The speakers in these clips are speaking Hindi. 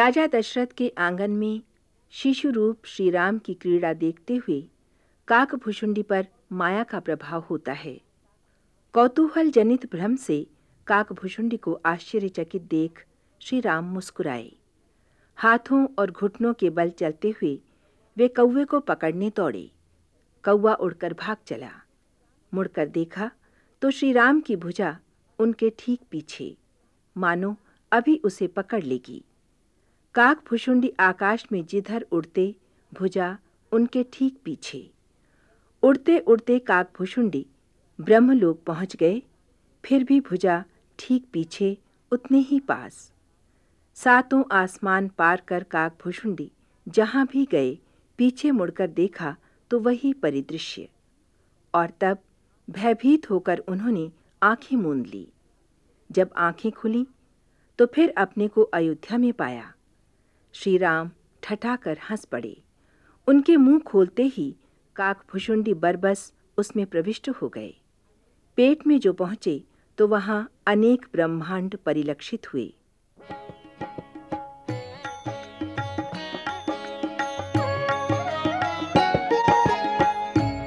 राजा दशरथ के आँगन में शिशु रूप श्री राम की क्रीड़ा देखते हुए काकभुषुंडी पर माया का प्रभाव होता है। कौतूहल जनित भ्रम से काकभुषुंडी को आश्चर्यचकित देख श्री राम मुस्कुराए। हाथों और घुटनों के बल चलते हुए वे कौवे को पकड़ने दौड़े। कौवा उड़कर भाग चला। मुड़कर देखा तो श्री राम की भुजा उनके ठीक पीछे। मानो अभी उसे पकड़ लेगी। काक भुषुंडी आकाश में जिधर उड़ते भुजा उनके ठीक पीछे। उड़ते उड़ते काक भुषुंडी ब्रह्मलोक पहुँच गए, फिर भी भुजा ठीक पीछे उतने ही पास। सातों आसमान पार कर काक भुषुंडी जहाँ भी गए, पीछे मुड़कर देखा तो वही परिदृश्य। और तब भयभीत होकर उन्होंने आँखें मूंद ली। जब आँखें खुली तो फिर अपने को अयोध्या में पाया। श्री राम ठठाकर हंस पड़े। उनके मुँह खोलते ही काक भुषुंडी बरबस उसमें प्रविष्ट हो गए। पेट में जो पहुँचे तो वहाँ अनेक ब्रह्मांड परिलक्षित हुए।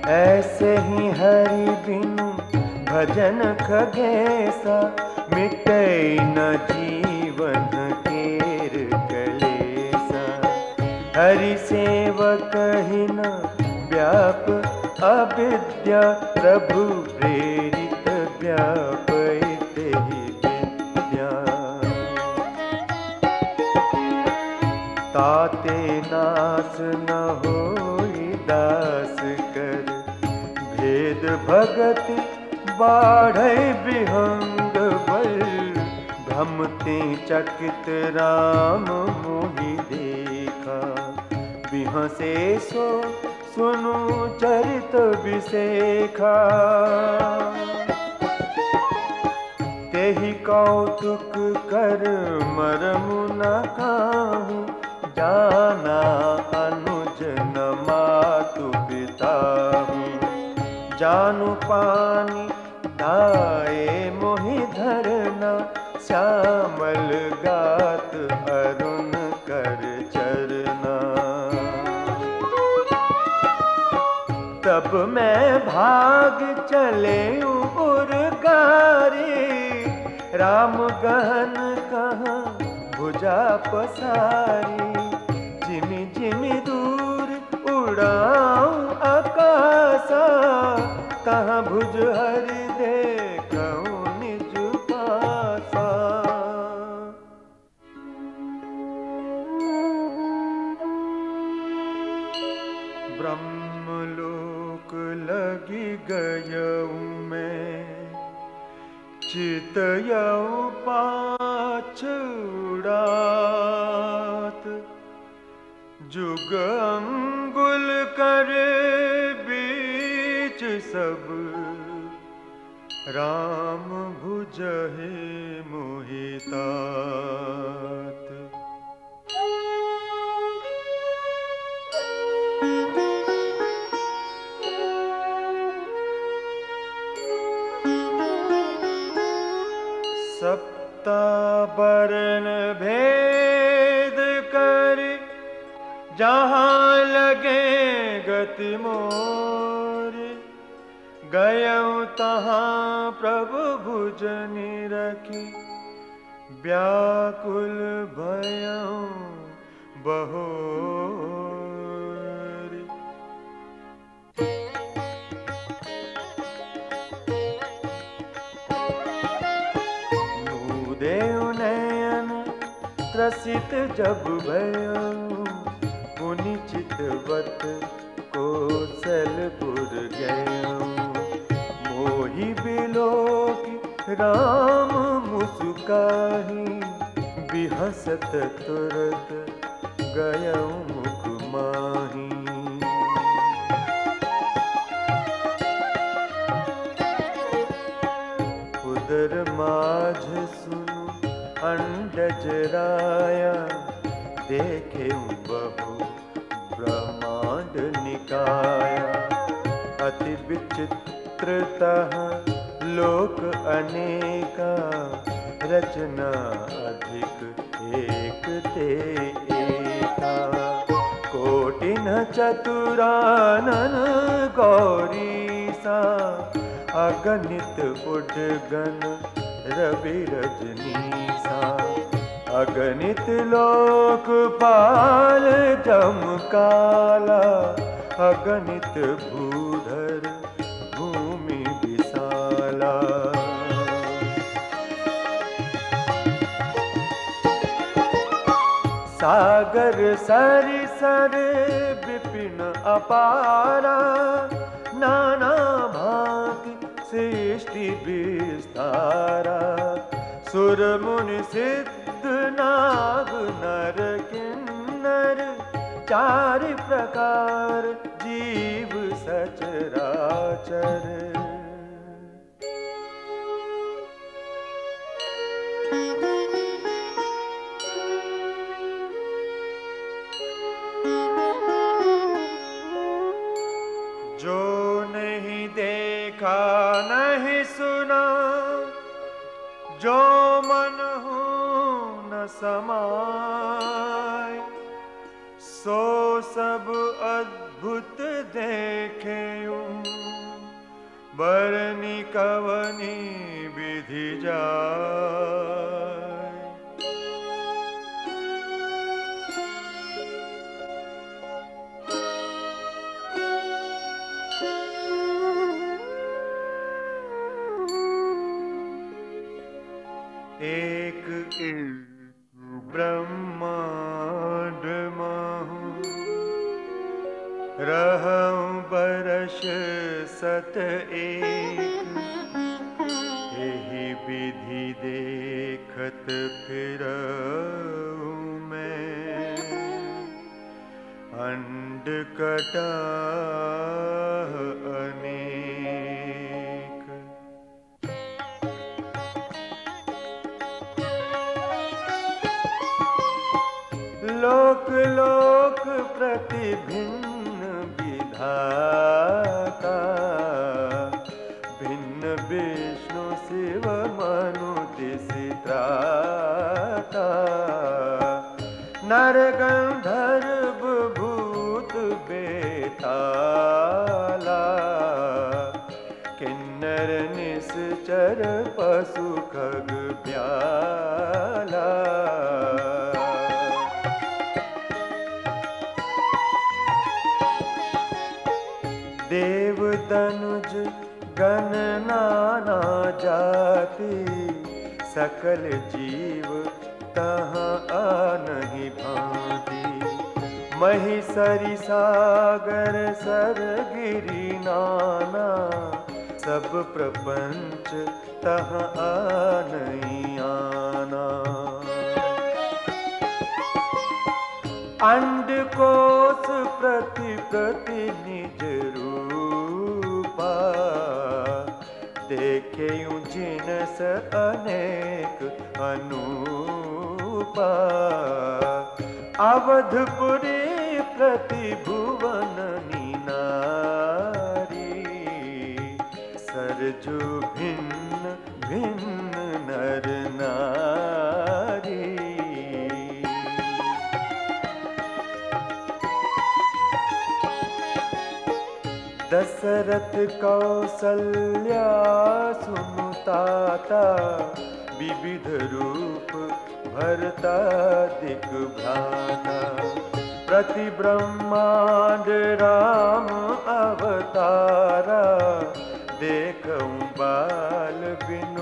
ऐसे ही हरि बिनु भजन खगेसा, मिटे न जीवन हरि सेवक ही न व्याप अविद्या प्रभु प्रेरित व्याप ताते नास न हो दास कर भेद भगत बाढ़ विहंग बल भ्रमते चकित राम मोहि देखा। बिहसे सो सुनु चरित विशेखा। तेहि कौतुक कर मरमु न काहू, जाना अनुज न मातु पिता जानु पानी दाए मोहि धरना, श्यामल गात चले उर्गारे राम गहन कहा भुजा पसारी। जिमी जिमी दूर उड़ाऊं आकाशा। कहा भुज हरि लगी गयऊ मैं चितयऊ पाछुड़ात जुग अंगुल करे बीच सब। राम भुजहे मोहितात सप्तावरण भेद कर, जहाँ लगे गति मोर। गय तहाँ प्रभु भुजनी रखी व्याकुल भय बहोरी त्रसित जब भयो पुनि चितवत कोसलपुर गयो। मोहि बिलोक राम मुस्काही, बिहसत तुरत गयो मुख माही। उदर माझ सुनु अंडज राया देखे बहु ब्रह्मांड निकाया। अति विचित्रतः लोक अनेका, रचना अधिक एक ते एका। कोटिन चतुरानन गौरी सा अगणित उडगन रवि रजनी सा अगणित लोक पाल जम काला अगणित भूधर भूमि विशाला। सागर सरि सर विपिन अपारा। नाना भांति सृष्टि विस्तारा। सुर मुनि सिद्ध नाग नर किन्नर चार प्रकार जीव सचराचर। सो सब अद्भुत देखे बरनी कवनी विधि जाय। एक ब्रह्मांड रहूँ बरस सत एक। यही विधि देखत फिर मैं। अंड कटा लोक लोक प्रतिभिन्न विधाता। भिन्न विष्णु शिव मनु त्राता नर गंधर्व भूत बेताला। किन्नर निश्चर पशु खग ब्याला तनुज गणना नाना जाति। सकल जीव तहाँ आनहि भांति। महिषरी सागर सर गिरी नाना, सब प्रपंच तहाँ आनहि आना। अंड कोश प्रति प्रति निज अनेक अनुपा। अवधपुरी प्रतिभुवन नीनारी। नारी सरजु भिन्न भिन्न दशरथ कौसल्या सुनुताता विविध रूप भरता दिग्भ्राता प्रति ब्रह्मांड राम अवतारा देखऊं बाल बिन